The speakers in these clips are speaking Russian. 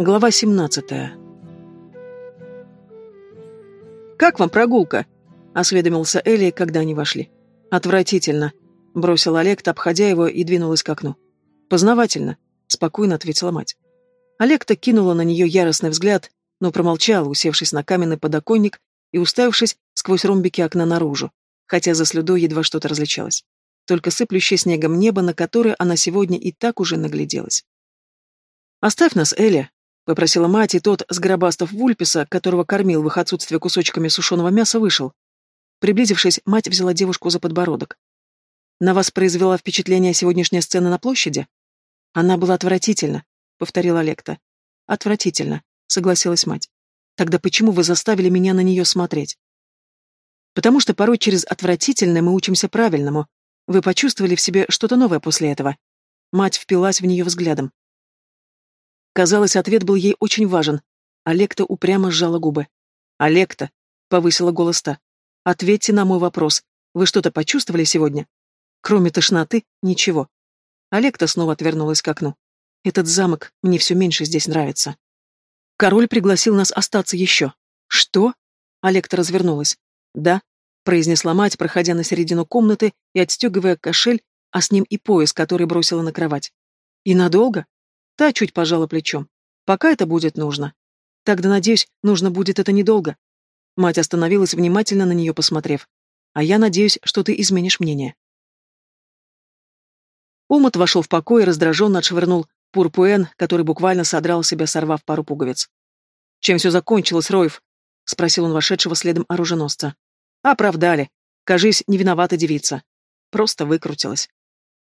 Глава 17 «Как вам прогулка?» — осведомился Элли, когда они вошли. «Отвратительно», — бросил Олег, обходя его, и двинулась к окну. «Познавательно», — спокойно ответила мать. Олег-то кинула на нее яростный взгляд, но промолчал, усевшись на каменный подоконник и уставившись сквозь ромбики окна наружу, хотя за слюдой едва что-то различалось. Только сыплющее снегом небо, на которое она сегодня и так уже нагляделась. «Оставь нас, Эля», Попросила мать, и тот, сгробастав вульписа, которого кормил в их отсутствие кусочками сушеного мяса, вышел. Приблизившись, мать взяла девушку за подбородок. «На вас произвела впечатление сегодняшняя сцена на площади?» «Она была отвратительна», — повторила Лекта. «Отвратительно», — согласилась мать. «Тогда почему вы заставили меня на нее смотреть?» «Потому что порой через отвратительное мы учимся правильному. Вы почувствовали в себе что-то новое после этого?» Мать впилась в нее взглядом. Казалось, ответ был ей очень важен. Олекта упрямо сжала губы. «Олекта», — повысила голос та, — «ответьте на мой вопрос. Вы что-то почувствовали сегодня?» «Кроме тошноты, ничего». Олекта снова отвернулась к окну. «Этот замок мне все меньше здесь нравится». «Король пригласил нас остаться еще». «Что?» Олекта развернулась. «Да», — произнесла мать, проходя на середину комнаты и отстегивая кошель, а с ним и пояс, который бросила на кровать. «И надолго?» Та чуть пожала плечом. Пока это будет нужно. Тогда, надеюсь, нужно будет это недолго. Мать остановилась, внимательно на нее посмотрев. А я надеюсь, что ты изменишь мнение. Омут вошел в покой и раздраженно отшвырнул пурпуэн, который буквально содрал себя, сорвав пару пуговиц. «Чем все закончилось, Роев?» — спросил он вошедшего следом оруженосца. «Оправдали. Кажись, не виновата девица. Просто выкрутилась».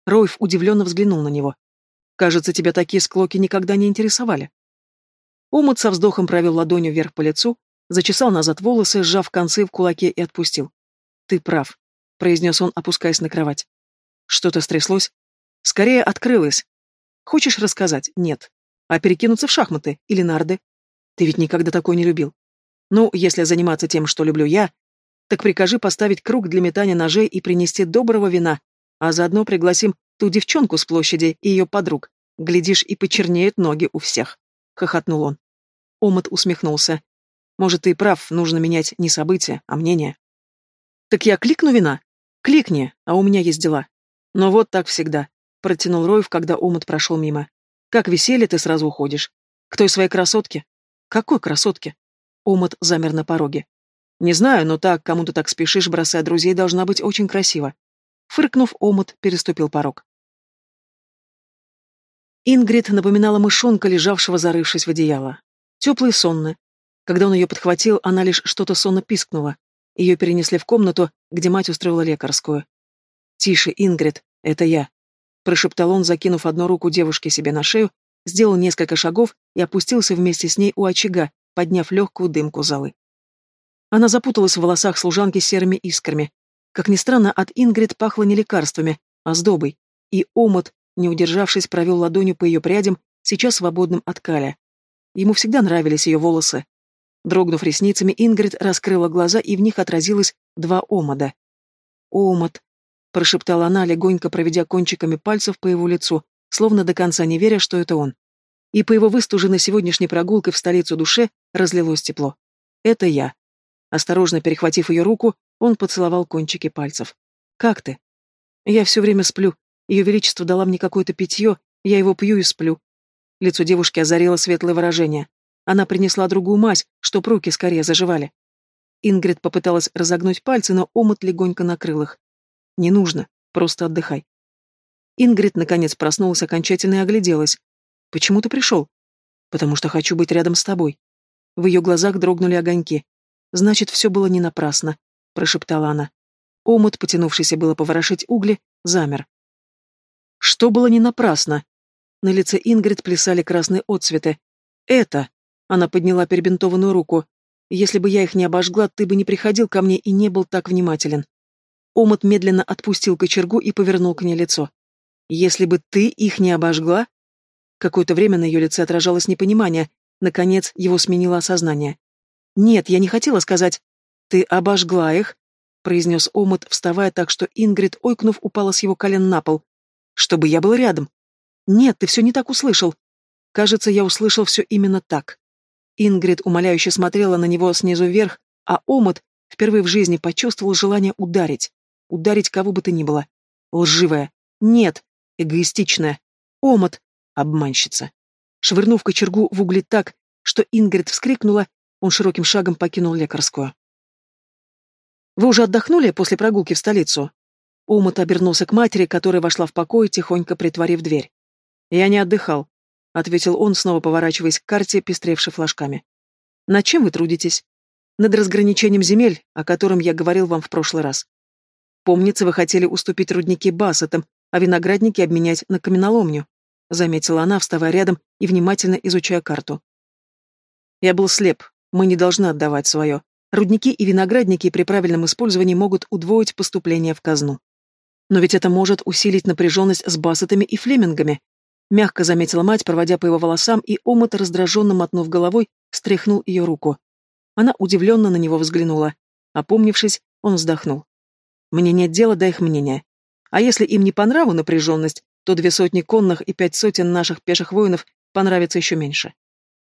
Роев удивленно взглянул на него. Кажется, тебя такие склоки никогда не интересовали. Омут со вздохом провел ладонью вверх по лицу, зачесал назад волосы, сжав концы в кулаке и отпустил. «Ты прав», — произнес он, опускаясь на кровать. «Что-то стряслось?» «Скорее открылось. Хочешь рассказать?» «Нет. А перекинуться в шахматы или нарды? Ты ведь никогда такой не любил. Ну, если заниматься тем, что люблю я, так прикажи поставить круг для метания ножей и принести доброго вина, а заодно пригласим Ту девчонку с площади и ее подруг. Глядишь, и почернеют ноги у всех. Хохотнул он. Омот усмехнулся. Может, ты и прав, нужно менять не события, а мнение. Так я кликну вина? Кликни, а у меня есть дела. Но вот так всегда. Протянул Роев, когда Омот прошел мимо. Как веселье ты сразу уходишь. К той своей красотке? Какой красотке? Омот замер на пороге. Не знаю, но так, кому ты так спешишь, бросая друзей, должна быть очень красиво. Фыркнув, омут переступил порог. Ингрид напоминала мышонка, лежавшего зарывшись в одеяло. Теплый и сонный. Когда он ее подхватил, она лишь что-то сонно пискнула. Ее перенесли в комнату, где мать устроила лекарскую. «Тише, Ингрид, это я», — прошептал он, закинув одну руку девушке себе на шею, сделал несколько шагов и опустился вместе с ней у очага, подняв легкую дымку золы. Она запуталась в волосах служанки серыми искрами, как ни странно, от Ингрид пахло не лекарствами, а сдобой, и омут, не удержавшись, провел ладонью по ее прядям, сейчас свободным от каля. Ему всегда нравились ее волосы. Дрогнув ресницами, Ингрид раскрыла глаза, и в них отразилось два омода. «Омот», — прошептала она, легонько проведя кончиками пальцев по его лицу, словно до конца не веря, что это он. И по его выстуженной сегодняшней прогулкой в столицу душе разлилось тепло. «Это я». Осторожно перехватив ее руку, он поцеловал кончики пальцев. «Как ты?» «Я все время сплю. Ее Величество дала мне какое-то питье, я его пью и сплю». Лицо девушки озарило светлое выражение. Она принесла другую мазь, чтоб руки скорее заживали. Ингрид попыталась разогнуть пальцы, но омут легонько накрыл их. «Не нужно, просто отдыхай». Ингрид наконец проснулась окончательно и огляделась. «Почему ты пришел?» «Потому что хочу быть рядом с тобой». В ее глазах дрогнули огоньки. Значит, все было не напрасно прошептала она. Омут, потянувшийся было поворошить угли, замер. Что было не напрасно. На лице Ингрид плясали красные отцветы. «Это...» — она подняла перебинтованную руку. «Если бы я их не обожгла, ты бы не приходил ко мне и не был так внимателен». Омут медленно отпустил кочергу и повернул к ней лицо. «Если бы ты их не обожгла...» Какое-то время на ее лице отражалось непонимание. Наконец, его сменило осознание. «Нет, я не хотела сказать...» «Ты обожгла их», — произнес омут, вставая так, что Ингрид, ойкнув, упала с его колен на пол. «Чтобы я был рядом». «Нет, ты все не так услышал». Кажется, я услышал все именно так. Ингрид умоляюще смотрела на него снизу вверх, а Омут впервые в жизни почувствовал желание ударить. Ударить кого бы то ни было. Лживая. Нет. Эгоистичная. Омут. Обманщица. Швырнув кочергу в угли так, что Ингрид вскрикнула, он широким шагом покинул лекарскую. «Вы уже отдохнули после прогулки в столицу?» Омут обернулся к матери, которая вошла в покой, тихонько притворив дверь. «Я не отдыхал», — ответил он, снова поворачиваясь к карте, пестревшей флажками. «Над чем вы трудитесь?» «Над разграничением земель, о котором я говорил вам в прошлый раз. Помнится, вы хотели уступить рудники Бассетам, а виноградники обменять на каменоломню», — заметила она, вставая рядом и внимательно изучая карту. «Я был слеп, мы не должны отдавать свое. Рудники и виноградники при правильном использовании могут удвоить поступление в казну. Но ведь это может усилить напряженность с бассетами и флемингами. Мягко заметила мать, проводя по его волосам, и омут, раздраженно мотнув головой, стряхнул ее руку. Она удивленно на него взглянула. Опомнившись, он вздохнул. «Мне нет дела до их мнения. А если им не по нраву напряженность, то две сотни конных и пять сотен наших пеших воинов понравится еще меньше».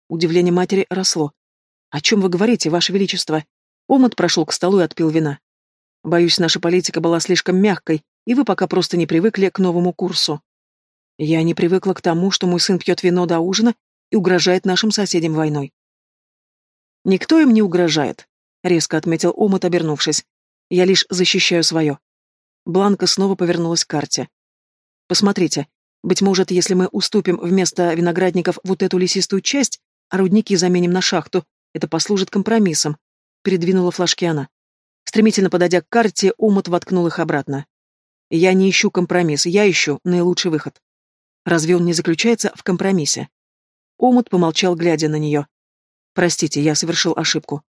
Удивление матери росло. «О чем вы говорите, Ваше Величество?» Омут прошел к столу и отпил вина. «Боюсь, наша политика была слишком мягкой, и вы пока просто не привыкли к новому курсу. Я не привыкла к тому, что мой сын пьет вино до ужина и угрожает нашим соседям войной». «Никто им не угрожает», — резко отметил Омут, обернувшись. «Я лишь защищаю свое». Бланка снова повернулась к карте. «Посмотрите, быть может, если мы уступим вместо виноградников вот эту лесистую часть, а рудники заменим на шахту, это послужит компромиссом. Передвинула флажки она. Стремительно подойдя к карте, Умут воткнул их обратно. Я не ищу компромисс, я ищу наилучший выход. Разве он не заключается в компромиссе? Омут помолчал, глядя на нее. Простите, я совершил ошибку.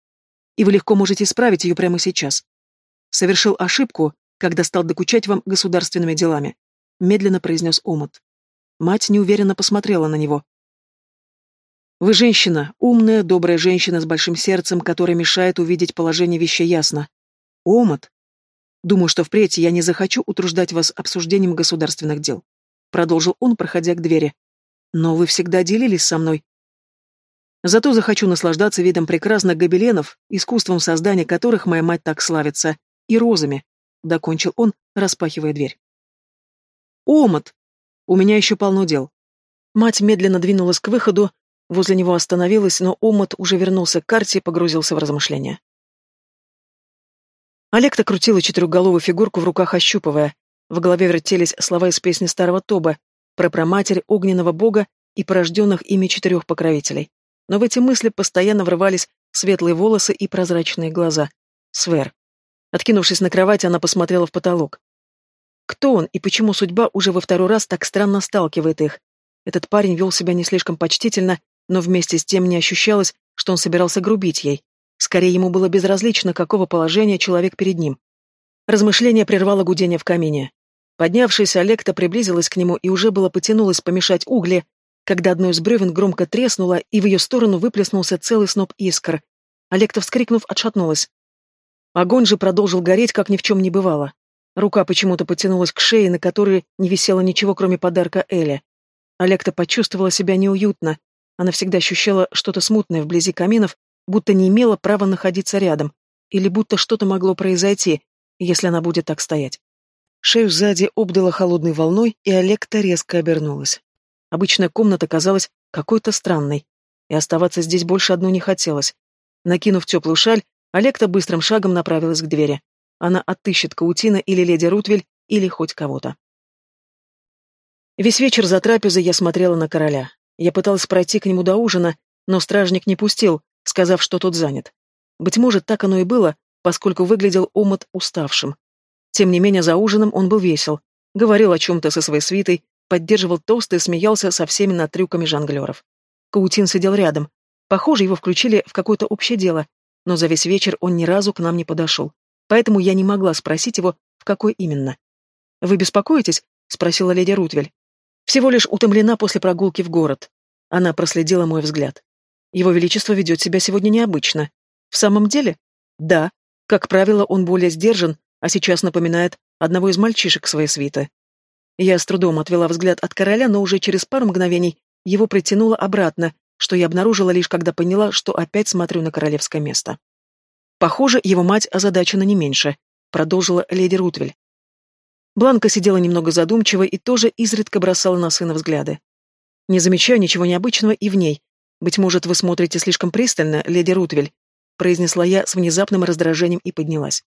И вы легко можете исправить ее прямо сейчас. Совершил ошибку, когда стал докучать вам государственными делами. Медленно произнес Омут. Мать неуверенно посмотрела на него. Вы женщина, умная, добрая женщина с большим сердцем, которая мешает увидеть положение вещей ясно. Омот. Думаю, что впредь я не захочу утруждать вас обсуждением государственных дел. Продолжил он, проходя к двери. Но вы всегда делились со мной. Зато захочу наслаждаться видом прекрасных гобеленов, искусством создания которых моя мать так славится, и розами, — докончил он, распахивая дверь. «Омот! У меня еще полно дел». Мать медленно двинулась к выходу, Возле него остановилась, но омут уже вернулся к карте и погрузился в размышления. Олег-то крутила четырехголовую фигурку в руках ощупывая. В голове вертелись слова из песни старого Тоба про проматерь огненного бога и порожденных ими четырех покровителей. Но в эти мысли постоянно врывались светлые волосы и прозрачные глаза. Свер. Откинувшись на кровать, она посмотрела в потолок. Кто он и почему судьба уже во второй раз так странно сталкивает их? Этот парень вел себя не слишком почтительно но вместе с тем не ощущалось, что он собирался грубить ей. Скорее, ему было безразлично, какого положения человек перед ним. Размышление прервало гудение в камине. Поднявшись, Олекта приблизилась к нему и уже было потянулась помешать угли, когда одно из бревен громко треснуло, и в ее сторону выплеснулся целый сноп искр. Олекта, вскрикнув, отшатнулась. Огонь же продолжил гореть, как ни в чем не бывало. Рука почему-то потянулась к шее, на которой не висело ничего, кроме подарка Эли. Олекта почувствовала себя неуютно, она всегда ощущала что-то смутное вблизи каминов, будто не имела права находиться рядом, или будто что-то могло произойти, если она будет так стоять. Шею сзади обдала холодной волной, и Олекта резко обернулась. Обычная комната казалась какой-то странной, и оставаться здесь больше одной не хотелось. Накинув теплую шаль, Олекта быстрым шагом направилась к двери. Она отыщет Каутина или леди Рутвель, или хоть кого-то. Весь вечер за трапезой я смотрела на короля. Я пыталась пройти к нему до ужина, но стражник не пустил, сказав, что тот занят. Быть может, так оно и было, поскольку выглядел омот уставшим. Тем не менее, за ужином он был весел, говорил о чем-то со своей свитой, поддерживал тост и смеялся со всеми над трюками жонглеров. Каутин сидел рядом. Похоже, его включили в какое-то общее дело, но за весь вечер он ни разу к нам не подошел. Поэтому я не могла спросить его, в какой именно. «Вы беспокоитесь?» — спросила леди Рутвель. Всего лишь утомлена после прогулки в город. Она проследила мой взгляд. Его Величество ведет себя сегодня необычно. В самом деле? Да. Как правило, он более сдержан, а сейчас напоминает одного из мальчишек своей свиты. Я с трудом отвела взгляд от короля, но уже через пару мгновений его притянуло обратно, что я обнаружила лишь когда поняла, что опять смотрю на королевское место. Похоже, его мать озадачена не меньше, продолжила леди Рутвель. Бланка сидела немного задумчиво и тоже изредка бросала на сына взгляды. Не замечаю ничего необычного и в ней. Быть может, вы смотрите слишком пристально, леди Рутвель, произнесла я с внезапным раздражением и поднялась.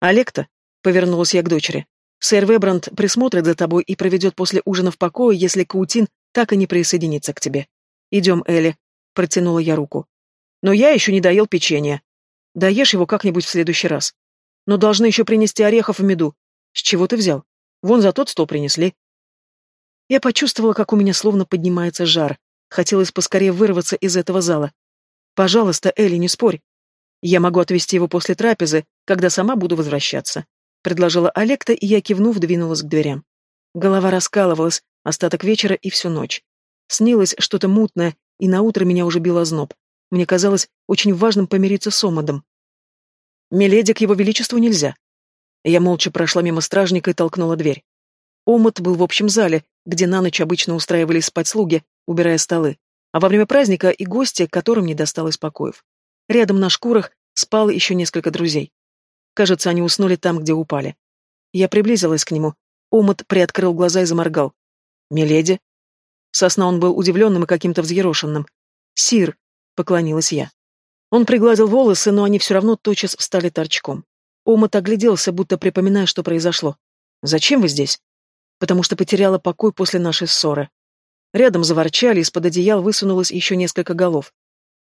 Олег-то, повернулась я к дочери. Сэр Вебранд присмотрит за тобой и проведет после ужина в покое, если Каутин так и не присоединится к тебе. Идем, Элли, протянула я руку. Но я еще не доел печенье. Доешь его как-нибудь в следующий раз. Но должны еще принести орехов в меду. С чего ты взял? Вон за тот стол принесли. Я почувствовала, как у меня словно поднимается жар. Хотелось поскорее вырваться из этого зала. Пожалуйста, Элли, не спорь. Я могу отвезти его после трапезы, когда сама буду возвращаться. Предложила Олекта, и я, кивнув, двинулась к дверям. Голова раскалывалась, остаток вечера и всю ночь. Снилось что-то мутное, и наутро меня уже било зноб. Мне казалось очень важным помириться с Омадом. Миледи к его величеству нельзя. Я молча прошла мимо стражника и толкнула дверь. Омут был в общем зале, где на ночь обычно устраивались спать слуги, убирая столы, а во время праздника и гости, которым не досталось покоев. Рядом на шкурах спало еще несколько друзей. Кажется, они уснули там, где упали. Я приблизилась к нему. Омут приоткрыл глаза и заморгал. «Миледи?» Сосна он был удивленным и каким-то взъерошенным. «Сир!» — поклонилась я. Он пригладил волосы, но они все равно тотчас встали торчком. Омут огляделся, будто припоминая, что произошло. «Зачем вы здесь?» «Потому что потеряла покой после нашей ссоры». Рядом заворчали, из-под одеял высунулось еще несколько голов.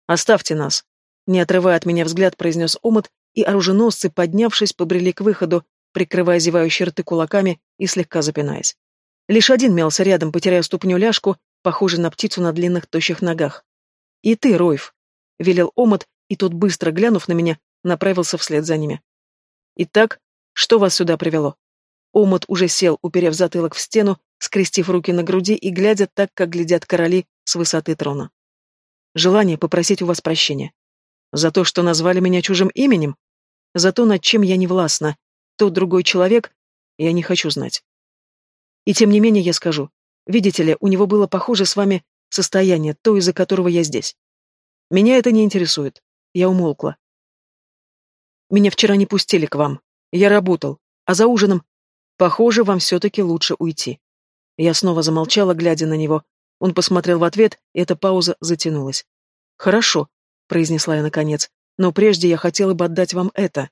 «Оставьте нас!» Не отрывая от меня взгляд, произнес Омут, и оруженосцы, поднявшись, побрели к выходу, прикрывая зевающие рты кулаками и слегка запинаясь. Лишь один мялся рядом, потеряя ступню ляжку, похожий на птицу на длинных тощих ногах. «И ты, Ройф!» — велел Омут, и тот, быстро глянув на меня, направился вслед за ними. «Итак, что вас сюда привело?» Омут уже сел, уперев затылок в стену, скрестив руки на груди и глядя так, как глядят короли с высоты трона. «Желание попросить у вас прощения. За то, что назвали меня чужим именем? За то, над чем я не властна. Тот другой человек, я не хочу знать. И тем не менее я скажу. Видите ли, у него было похоже с вами состояние, то, из-за которого я здесь. Меня это не интересует. Я умолкла. Меня вчера не пустили к вам. Я работал. А за ужином... Похоже, вам все-таки лучше уйти. Я снова замолчала, глядя на него. Он посмотрел в ответ, и эта пауза затянулась. «Хорошо», — произнесла я наконец, — «но прежде я хотела бы отдать вам это».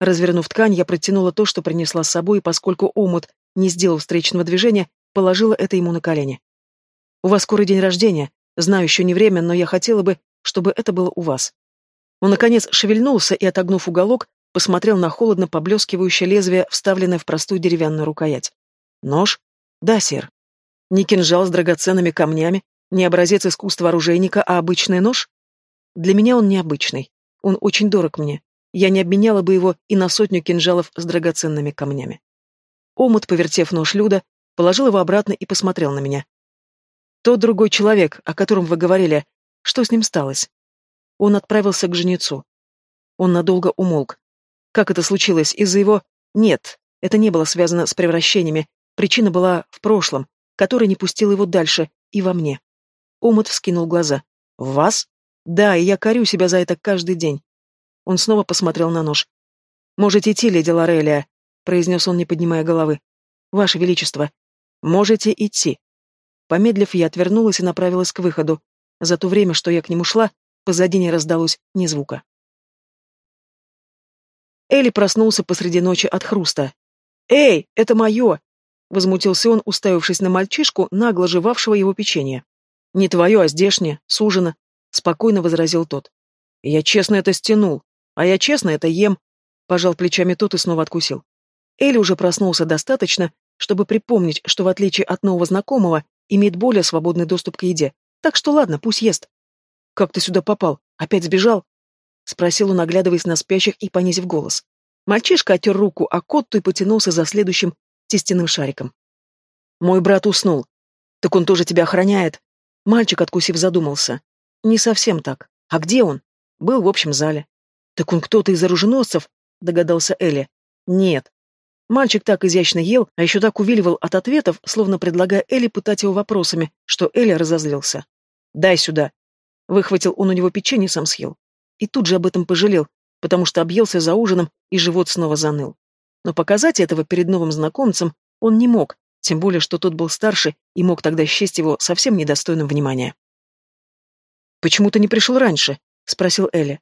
Развернув ткань, я протянула то, что принесла с собой, и поскольку омут не сделал встречного движения, положила это ему на колени. «У вас скоро день рождения. Знаю, еще не время, но я хотела бы, чтобы это было у вас». Он, наконец, шевельнулся и, отогнув уголок, посмотрел на холодно поблескивающее лезвие, вставленное в простую деревянную рукоять. «Нож?» «Да, сэр». «Не кинжал с драгоценными камнями, не образец искусства оружейника, а обычный нож?» «Для меня он необычный. Он очень дорог мне. Я не обменяла бы его и на сотню кинжалов с драгоценными камнями». Омут, повертев нож Люда, положил его обратно и посмотрел на меня. «Тот другой человек, о котором вы говорили, что с ним сталось?» Он отправился к жнецу. Он надолго умолк. Как это случилось? Из-за его... Нет, это не было связано с превращениями. Причина была в прошлом, который не пустил его дальше, и во мне. Омут вскинул глаза. «В вас?» «Да, и я корю себя за это каждый день». Он снова посмотрел на нож. «Можете идти, леди Лорелия произнес он, не поднимая головы. «Ваше Величество, можете идти». Помедлив, я отвернулась и направилась к выходу. За то время, что я к нему шла, позади не раздалось ни звука. Элли проснулся посреди ночи от хруста. «Эй, это мое!» — возмутился он, уставившись на мальчишку, нагло жевавшего его печенье. «Не твое, а здешнее, сужено», — спокойно возразил тот. «Я честно это стянул, а я честно это ем», — пожал плечами тот и снова откусил. Элли уже проснулся достаточно, чтобы припомнить, что в отличие от нового знакомого, имеет более свободный доступ к еде. Так что ладно, пусть ест. «Как ты сюда попал? Опять сбежал?» — спросил он, оглядываясь на спящих и понизив голос. Мальчишка оттер руку а Котту и потянулся за следующим тестяным шариком. «Мой брат уснул. Так он тоже тебя охраняет?» Мальчик, откусив, задумался. «Не совсем так. А где он?» «Был в общем зале». «Так он кто-то из оруженосцев?» — догадался Элли. «Нет. Мальчик так изящно ел, а еще так увиливал от ответов, словно предлагая Элли пытать его вопросами, что Элли разозлился. «Дай сюда!» Выхватил он у него печенье, сам съел. И тут же об этом пожалел, потому что объелся за ужином, и живот снова заныл. Но показать этого перед новым знакомцем он не мог, тем более, что тот был старше и мог тогда счесть его совсем недостойным внимания. «Почему ты не пришел раньше?» — спросил Элли.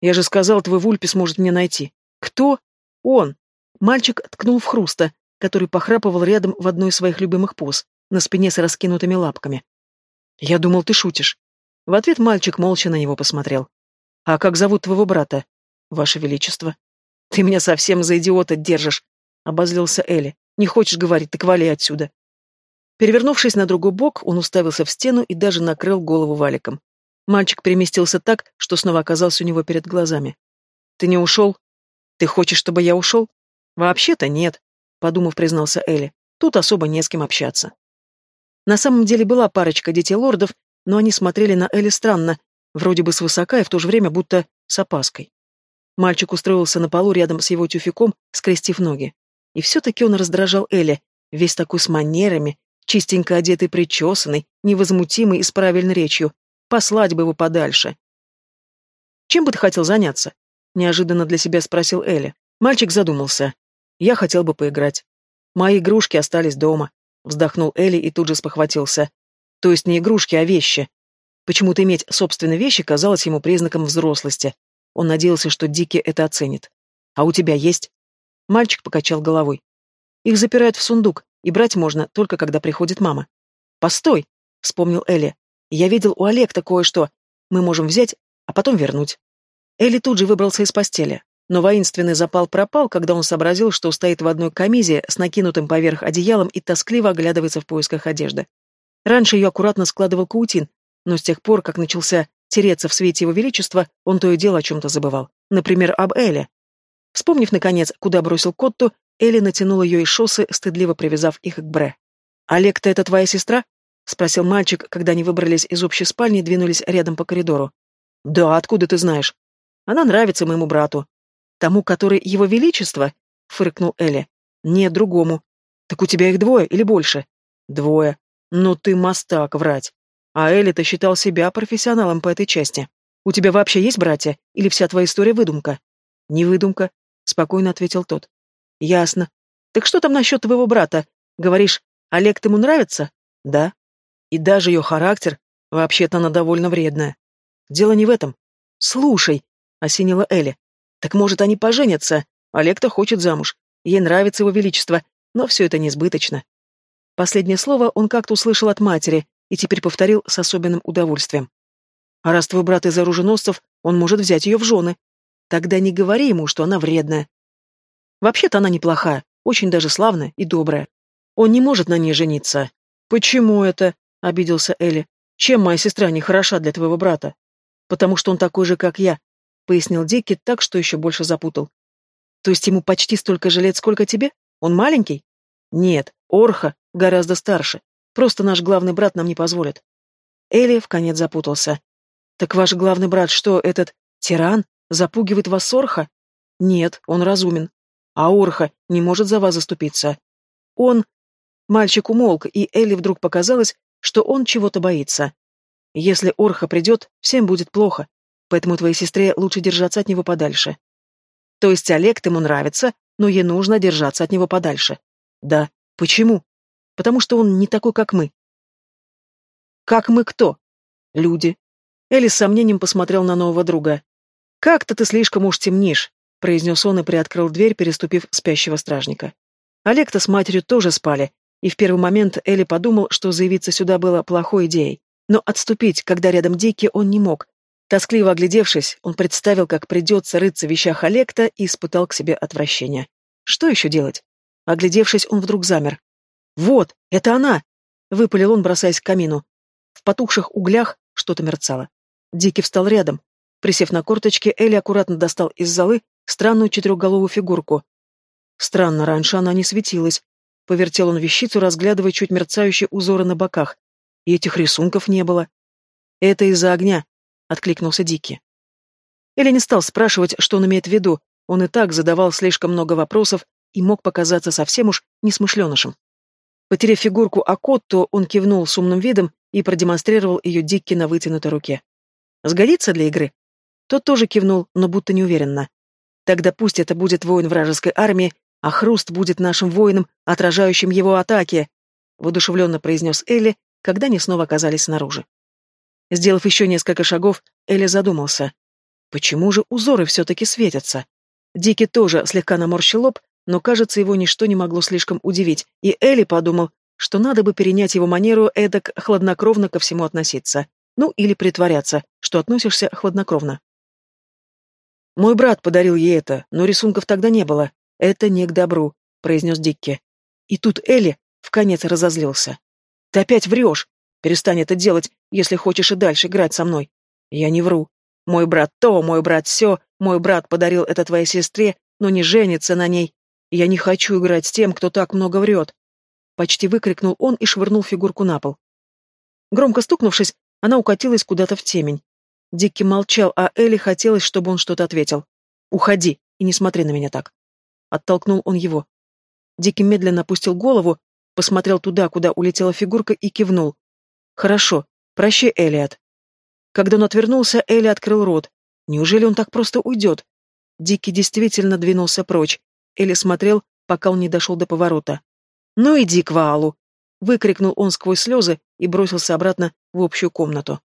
«Я же сказал, твой Вульпи сможет меня найти». «Кто?» «Он». Мальчик ткнул в хруста, который похрапывал рядом в одной из своих любимых поз, на спине с раскинутыми лапками. «Я думал, ты шутишь». В ответ мальчик молча на него посмотрел. «А как зовут твоего брата?» «Ваше Величество». «Ты меня совсем за идиота держишь», — обозлился Элли. «Не хочешь говорить, так вали отсюда». Перевернувшись на другой бок, он уставился в стену и даже накрыл голову валиком. Мальчик переместился так, что снова оказался у него перед глазами. «Ты не ушел? Ты хочешь, чтобы я ушел?» «Вообще-то нет», — подумав, признался Элли. «Тут особо не с кем общаться». На самом деле была парочка детей лордов, но они смотрели на Элли странно, вроде бы свысока и в то же время будто с опаской. Мальчик устроился на полу рядом с его тюфяком, скрестив ноги. И все-таки он раздражал Элли, весь такой с манерами, чистенько одетый, причесанный, невозмутимый и с правильной речью, Послать бы его подальше. «Чем бы ты хотел заняться?» — неожиданно для себя спросил Элли. Мальчик задумался. «Я хотел бы поиграть. Мои игрушки остались дома», — вздохнул Элли и тут же спохватился. «То есть не игрушки, а вещи». Почему-то иметь собственные вещи казалось ему признаком взрослости. Он надеялся, что Дики это оценит. «А у тебя есть?» Мальчик покачал головой. «Их запирают в сундук, и брать можно только когда приходит мама». «Постой!» — вспомнил Элли. Я видел у Олекта кое-что. Мы можем взять, а потом вернуть. Элли тут же выбрался из постели. Но воинственный запал пропал, когда он сообразил, что стоит в одной камизе с накинутым поверх одеялом и тоскливо оглядывается в поисках одежды. Раньше ее аккуратно складывал Каутин, но с тех пор, как начался тереться в свете его величества, он то и дело о чем-то забывал. Например, об Эле. Вспомнив, наконец, куда бросил Котту, Элли натянула ее из шоссы, стыдливо привязав их к Бре. «Олег-то это твоя сестра?» — спросил мальчик, когда они выбрались из общей спальни и двинулись рядом по коридору. «Да, откуда ты знаешь?» «Она нравится моему брату». «Тому, который его величество?» — фыркнул Элли. «Нет, другому». «Так у тебя их двое или больше?» «Двое. Ну ты мастак врать. А Элли-то считал себя профессионалом по этой части. У тебя вообще есть братья? Или вся твоя история выдумка?» «Не выдумка», — спокойно ответил тот. «Ясно. Так что там насчет твоего брата? Говоришь, Олег ему нравится?» «Да». И даже ее характер, вообще-то она довольно вредная. Дело не в этом. Слушай, осенила Элли. Так может, они поженятся? Олег-то хочет замуж. Ей нравится его величество, но все это несбыточно. Последнее слово он как-то услышал от матери и теперь повторил с особенным удовольствием. А раз твой брат из оруженосцев, он может взять ее в жены. Тогда не говори ему, что она вредная. Вообще-то она неплохая, очень даже славная и добрая. Он не может на ней жениться. Почему это? обиделся Элли. «Чем моя сестра не хороша для твоего брата?» «Потому что он такой же, как я», — пояснил Дикки так, что еще больше запутал. «То есть ему почти столько же лет, сколько тебе? Он маленький?» «Нет, Орха гораздо старше. Просто наш главный брат нам не позволит». Элли вконец запутался. «Так ваш главный брат что, этот тиран? Запугивает вас Орха?» «Нет, он разумен. А Орха не может за вас заступиться. Он...» Мальчик умолк, и Элли вдруг показалось, что он чего-то боится. Если Орха придет, всем будет плохо, поэтому твоей сестре лучше держаться от него подальше. То есть Олег ему нравится, но ей нужно держаться от него подальше. Да. Почему? Потому что он не такой, как мы. Как мы кто? Люди. Элли с сомнением посмотрел на нового друга. «Как-то ты слишком уж темнишь», — произнес он и приоткрыл дверь, переступив спящего стражника. Олег-то с матерью тоже спали, и в первый момент Элли подумал, что заявиться сюда было плохой идеей. Но отступить, когда рядом Дики, он не мог. Тоскливо оглядевшись, он представил, как придется рыться в вещах Олекта и испытал к себе отвращение. Что еще делать? Оглядевшись, он вдруг замер. «Вот, это она!» — выпалил он, бросаясь к камину. В потухших углях что-то мерцало. Дики встал рядом. Присев на корточки, Элли аккуратно достал из золы странную четырехголовую фигурку. Странно, раньше она не светилась, Повертел он вещицу, разглядывая чуть мерцающие узоры на боках. И этих рисунков не было. «Это из-за огня», — откликнулся Дики. Или не стал спрашивать, что он имеет в виду. Он и так задавал слишком много вопросов, и мог показаться совсем уж несмышленышем. Потеряв фигурку Акотто, он кивнул с умным видом и продемонстрировал ее Дикки на вытянутой руке. «Сгодится для игры?» Тот тоже кивнул, но будто неуверенно. «Тогда пусть это будет воин вражеской армии, а Хруст будет нашим воином, отражающим его атаки», — воодушевленно произнес Элли, когда они снова оказались снаружи. Сделав еще несколько шагов, Элли задумался. Почему же узоры все-таки светятся? Дикий тоже слегка наморщил лоб, но, кажется, его ничто не могло слишком удивить, и Элли подумал, что надо бы перенять его манеру эдак хладнокровно ко всему относиться. Ну, или притворяться, что относишься хладнокровно. «Мой брат подарил ей это, но рисунков тогда не было. Это не к добру», — произнес Дикки. И тут Элли вконец разозлился. «Ты опять врешь! Перестань это делать, если хочешь и дальше играть со мной. Я не вру. Мой брат то, мой брат все, мой брат подарил это твоей сестре, но не женится на ней. Я не хочу играть с тем, кто так много врет. Почти выкрикнул он и швырнул фигурку на пол. Громко стукнувшись, она укатилась куда-то в темень. Дикки молчал, а Элли хотелось, чтобы он что-то ответил. «Уходи и не смотри на меня так». Оттолкнул он его. Дикки медленно опустил голову, посмотрел туда, куда улетела фигурка, и кивнул. «Хорошо. Прощай, Элиот». Когда он отвернулся, Элли открыл рот. Неужели он так просто уйдет? Дикий действительно двинулся прочь. Элли смотрел, пока он не дошел до поворота. «Ну иди к Ваалу!» — выкрикнул он сквозь слезы и бросился обратно в общую комнату.